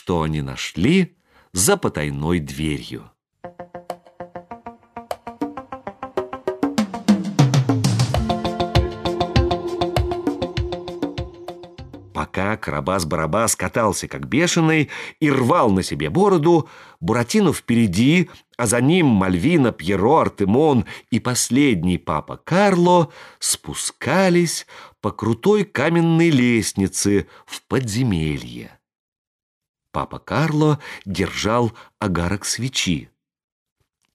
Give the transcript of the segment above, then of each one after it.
что они нашли за потайной дверью. Пока Карабас-Барабас катался как бешеный и рвал на себе бороду, Буратино впереди, а за ним Мальвина, Пьеро, Артемон и последний папа Карло спускались по крутой каменной лестнице в подземелье. Папа Карло держал огарок свечи.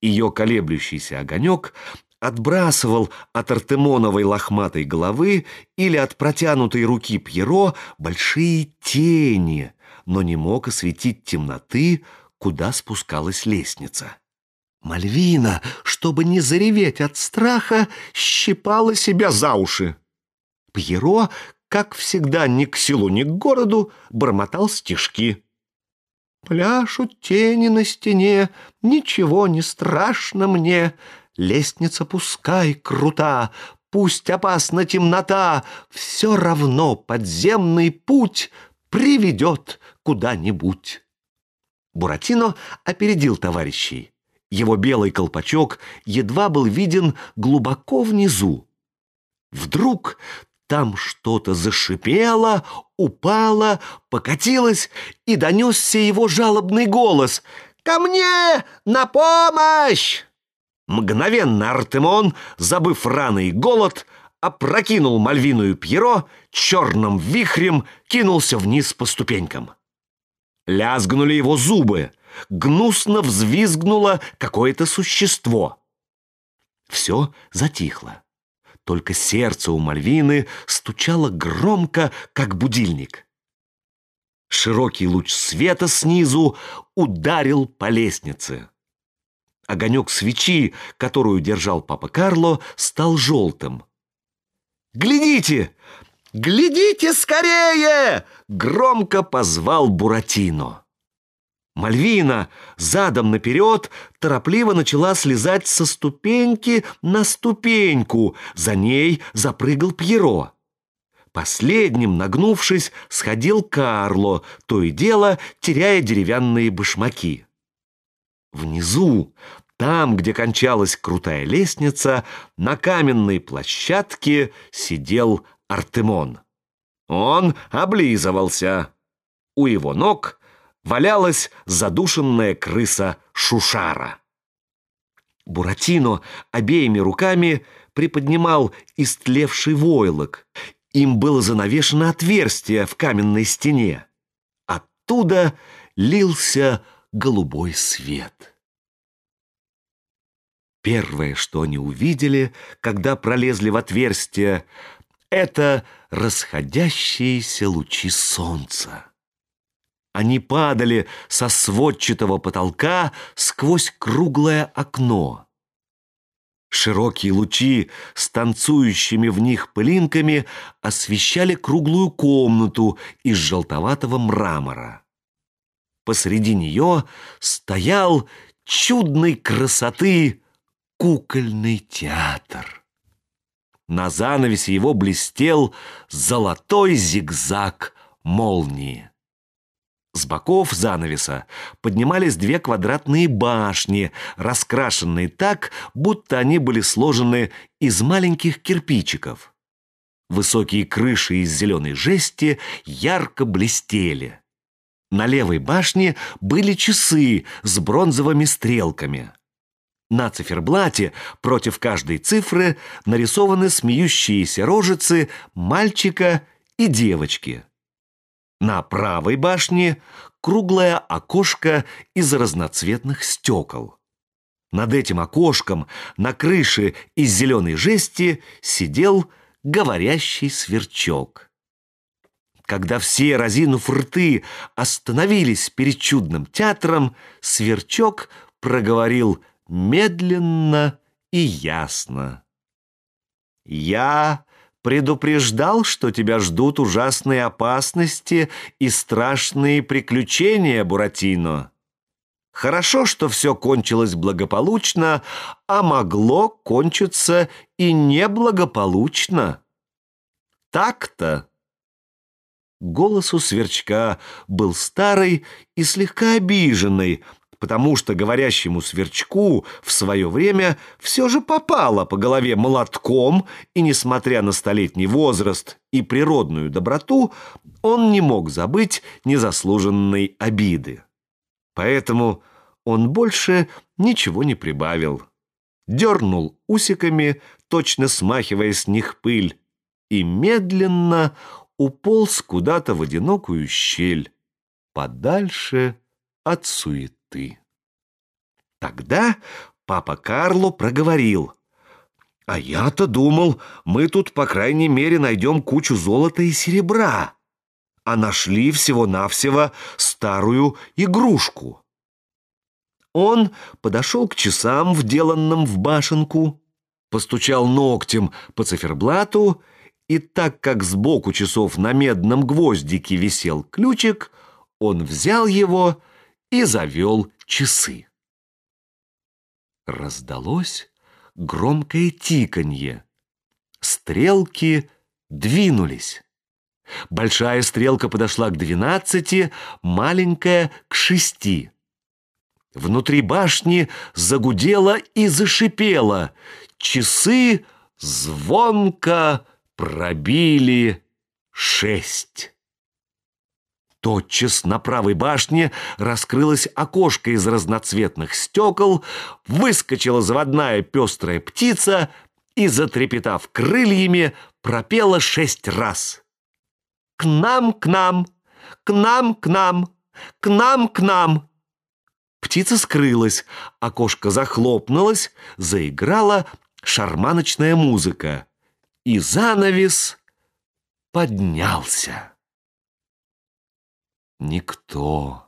Ее колеблющийся огонек отбрасывал от Артемоновой лохматой головы или от протянутой руки Пьеро большие тени, но не мог осветить темноты, куда спускалась лестница. Мальвина, чтобы не зареветь от страха, щипала себя за уши. Пьеро, как всегда, ни к селу, ни к городу, бормотал стишки. «Пляшут тени на стене, ничего не страшно мне, Лестница пускай крута, пусть опасна темнота, Все равно подземный путь приведет куда-нибудь. Буратино опередил товарищей. Его белый колпачок едва был виден глубоко внизу. Вдруг там что-то зашипело, упало, покатилось, и донесся его жалобный голос. «Ко мне! На помощь!» Мгновенно Артемон, забыв раны и голод, опрокинул Мальвину и Пьеро, черным вихрем кинулся вниз по ступенькам. Лязгнули его зубы, гнусно взвизгнуло какое-то существо. Все затихло. Только сердце у Мальвины стучало громко, как будильник. Широкий луч света снизу ударил по лестнице. Огонек свечи, которую держал папа Карло, стал желтым. «Глядите! Глядите скорее!» — громко позвал Буратино. Мальвина задом наперед торопливо начала слезать со ступеньки на ступеньку. За ней запрыгал Пьеро. Последним, нагнувшись, сходил Карло, то и дело теряя деревянные башмаки. Внизу, там, где кончалась крутая лестница, на каменной площадке сидел Артемон. Он облизывался. У его ног валялась задушенная крыса Шушара. Буратино обеими руками приподнимал истлевший войлок. Им было занавешено отверстие в каменной стене. Оттуда лился голубой свет. Первое, что они увидели, когда пролезли в отверстие, это расходящиеся лучи солнца. Они падали со сводчатого потолка сквозь круглое окно. Широкие лучи с танцующими в них пылинками освещали круглую комнату из желтоватого мрамора. Посреди нее стоял чудной красоты кукольный театр. На занавесе его блестел золотой зигзаг молнии. С боков занавеса поднимались две квадратные башни, раскрашенные так, будто они были сложены из маленьких кирпичиков. Высокие крыши из зеленой жести ярко блестели. На левой башне были часы с бронзовыми стрелками. На циферблате против каждой цифры нарисованы смеющиеся рожицы мальчика и девочки. На правой башне круглое окошко из разноцветных стекол. Над этим окошком на крыше из зеленой жести сидел говорящий сверчок. Когда все, разинув рты, остановились перед чудным театром, Сверчок проговорил медленно и ясно. «Я предупреждал, что тебя ждут ужасные опасности и страшные приключения, Буратино. Хорошо, что все кончилось благополучно, а могло кончиться и неблагополучно. Так-то». Голос у сверчка был старый и слегка обиженный, потому что говорящему сверчку в свое время все же попало по голове молотком, и, несмотря на столетний возраст и природную доброту, он не мог забыть незаслуженной обиды. Поэтому он больше ничего не прибавил. Дернул усиками, точно смахивая с них пыль, и медленно уполз куда-то в одинокую щель, подальше от суеты. Тогда папа Карло проговорил. «А я-то думал, мы тут, по крайней мере, найдем кучу золота и серебра, а нашли всего-навсего старую игрушку». Он подошел к часам, вделанным в башенку, постучал ногтем по циферблату и так как сбоку часов на медном гвоздике висел ключик, он взял его и завел часы. Раздалось громкое тиканье. Стрелки двинулись. Большая стрелка подошла к двенадцати, маленькая — к шести. Внутри башни загудело и зашипело. Часы звонко пробили шесть. Тотчас на правой башне раскрылось окошко из разноцветных стекол, выскочила заводная пестрая птица и, затрепетав крыльями, пропела шесть раз. «К нам, к нам! К нам, к нам! К нам, к нам!» Птица скрылась, окошко захлопнулось, заиграла шарманочная музыка и занавес поднялся. Никто,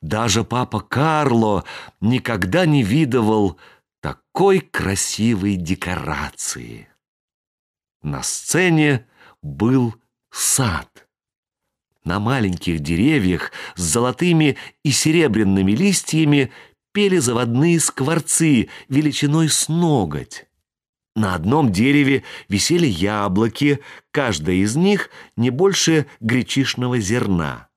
даже папа Карло, никогда не видывал такой красивой декорации. На сцене был сад. На маленьких деревьях с золотыми и серебряными листьями пели заводные скворцы величиной с ноготь. На одном дереве висели яблоки, каждая из них не больше гречишного зерна.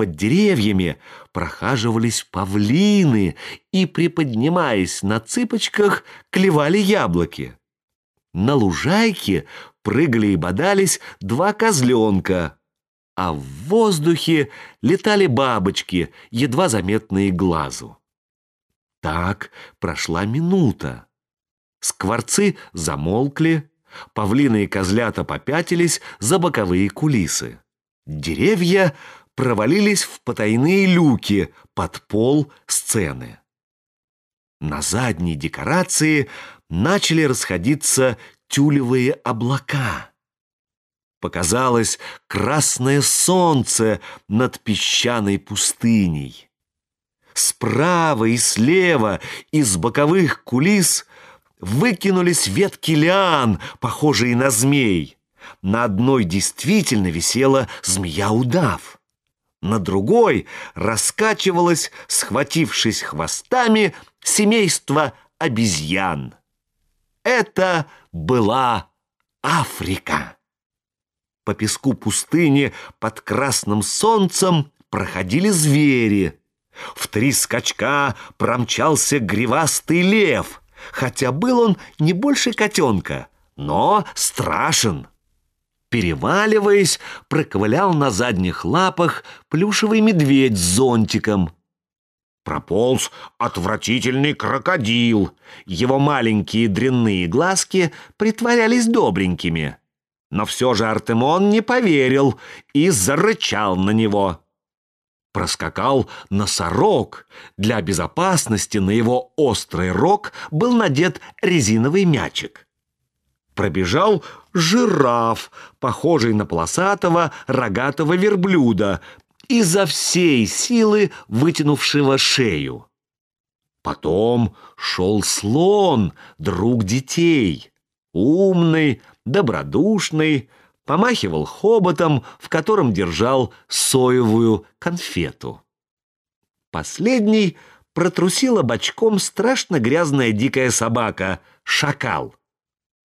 Под деревьями прохаживались павлины и, приподнимаясь на цыпочках, клевали яблоки. На лужайке прыгали и бодались два козленка, а в воздухе летали бабочки, едва заметные глазу. Так прошла минута. Скворцы замолкли, павлины и козлята попятились за боковые кулисы. Деревья провалились в потайные люки под пол сцены. На задней декорации начали расходиться тюлевые облака. Показалось красное солнце над песчаной пустыней. Справа и слева из боковых кулис выкинулись ветки лиан, похожие на змей. На одной действительно висела змея-удав. На другой раскачивалось, схватившись хвостами, семейство обезьян. Это была Африка. По песку пустыни под красным солнцем проходили звери. В три скачка промчался гривастый лев, хотя был он не больше котенка, но страшен. Переваливаясь, проковылял на задних лапах плюшевый медведь с зонтиком. Прополз отвратительный крокодил. Его маленькие дрянные глазки притворялись добренькими. Но все же Артемон не поверил и зарычал на него проскакал носорог. Для безопасности на его острый рог был надет резиновый мячик. Пробежал жираф, похожий на полосатого рогатого верблюда, изо всей силы вытянувшего шею. Потом шел слон, друг детей, умный, добродушный, помахивал хоботом, в котором держал соевую конфету. Последний протрусила бочком страшно грязная дикая собака — шакал.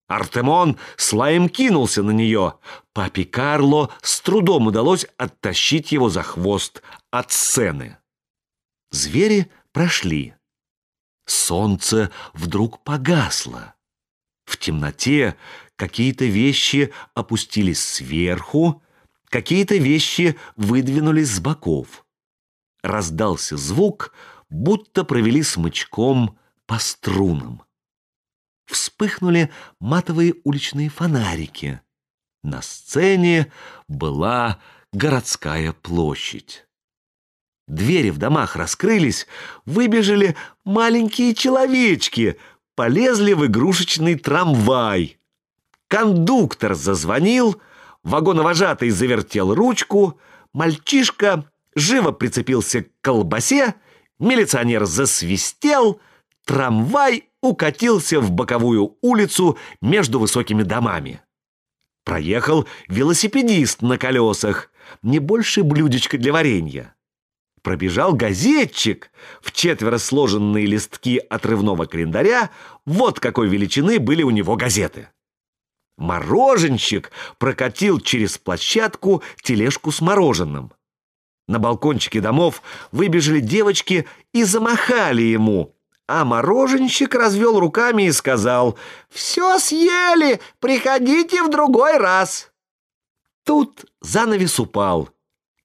Артемон с лаем кинулся на нее. Папе Карло с трудом удалось оттащить его за хвост от сцены. Звери прошли. Солнце вдруг погасло. В темноте какие-то вещи опустились сверху, какие-то вещи выдвинулись с боков. Раздался звук, будто провели смычком по струнам. Вспыхнули матовые уличные фонарики. На сцене была городская площадь. Двери в домах раскрылись, выбежали маленькие человечки, полезли в игрушечный трамвай. Кондуктор зазвонил, вагоновожатый завертел ручку, мальчишка живо прицепился к колбасе, милиционер засвистел, трамвай укатился в боковую улицу между высокими домами. Проехал велосипедист на колесах, не больше блюдечка для варенья пробежал газетчик. В четверо сложенные листки отрывного календаря вот какой величины были у него газеты. Мороженщик прокатил через площадку тележку с мороженым. На балкончике домов выбежали девочки и замахали ему, а мороженщик развел руками и сказал «Все съели, приходите в другой раз». Тут занавес упал,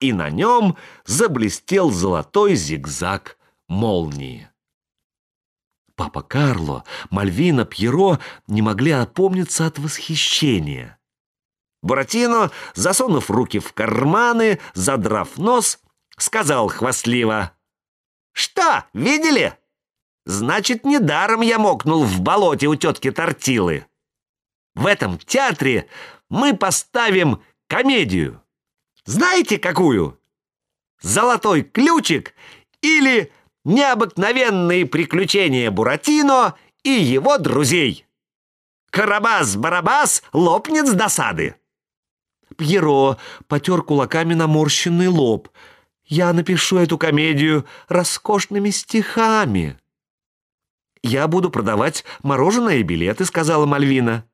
и на нем заблестел золотой зигзаг молнии. Папа Карло, Мальвина, Пьеро не могли опомниться от восхищения. Буратино, засунув руки в карманы, задрав нос, сказал хвастливо. «Что, видели? Значит, недаром я мокнул в болоте у тетки Тортилы. В этом театре мы поставим комедию. Знаете, какую? Золотой ключик или необыкновенные приключения Буратино и его друзей. Карабас-барабас лопнет с досады. Пьеро потер кулаками наморщенный лоб. Я напишу эту комедию роскошными стихами. «Я буду продавать мороженое и билеты», — сказала Мальвина.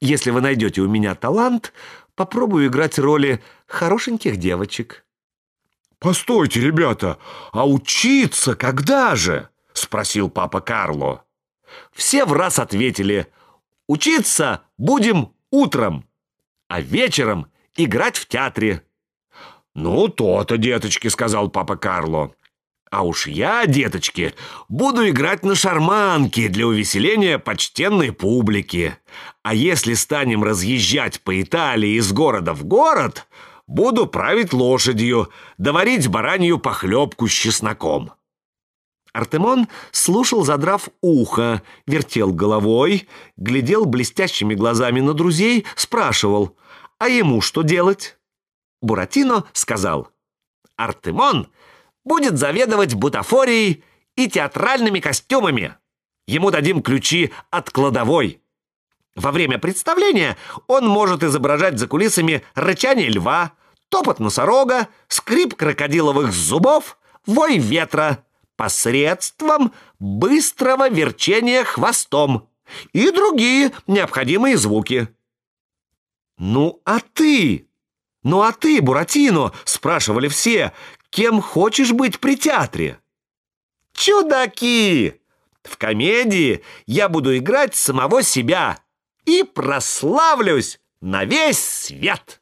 «Если вы найдете у меня талант, попробую играть роли хорошеньких девочек». «Постойте, ребята, а учиться когда же?» — спросил папа Карло. Все в раз ответили «Учиться будем утром, а вечером играть в театре». «Ну, то-то, деточки», — сказал папа Карло. «А уж я, деточки, буду играть на шарманке для увеселения почтенной публики. А если станем разъезжать по Италии из города в город, буду править лошадью, доварить баранью похлебку с чесноком». Артемон слушал, задрав ухо, вертел головой, глядел блестящими глазами на друзей, спрашивал, а ему что делать? Буратино сказал, «Артемон будет заведовать бутафорией и театральными костюмами. Ему дадим ключи от кладовой. Во время представления он может изображать за кулисами рычание льва, топот носорога, скрип крокодиловых зубов, вой ветра посредством быстрого верчения хвостом и другие необходимые звуки. «Ну а ты? Ну а ты, Буратино?» – спрашивали все. «Кем хочешь быть при театре?» «Чудаки! В комедии я буду играть самого себя» и прославлюсь на весь свет.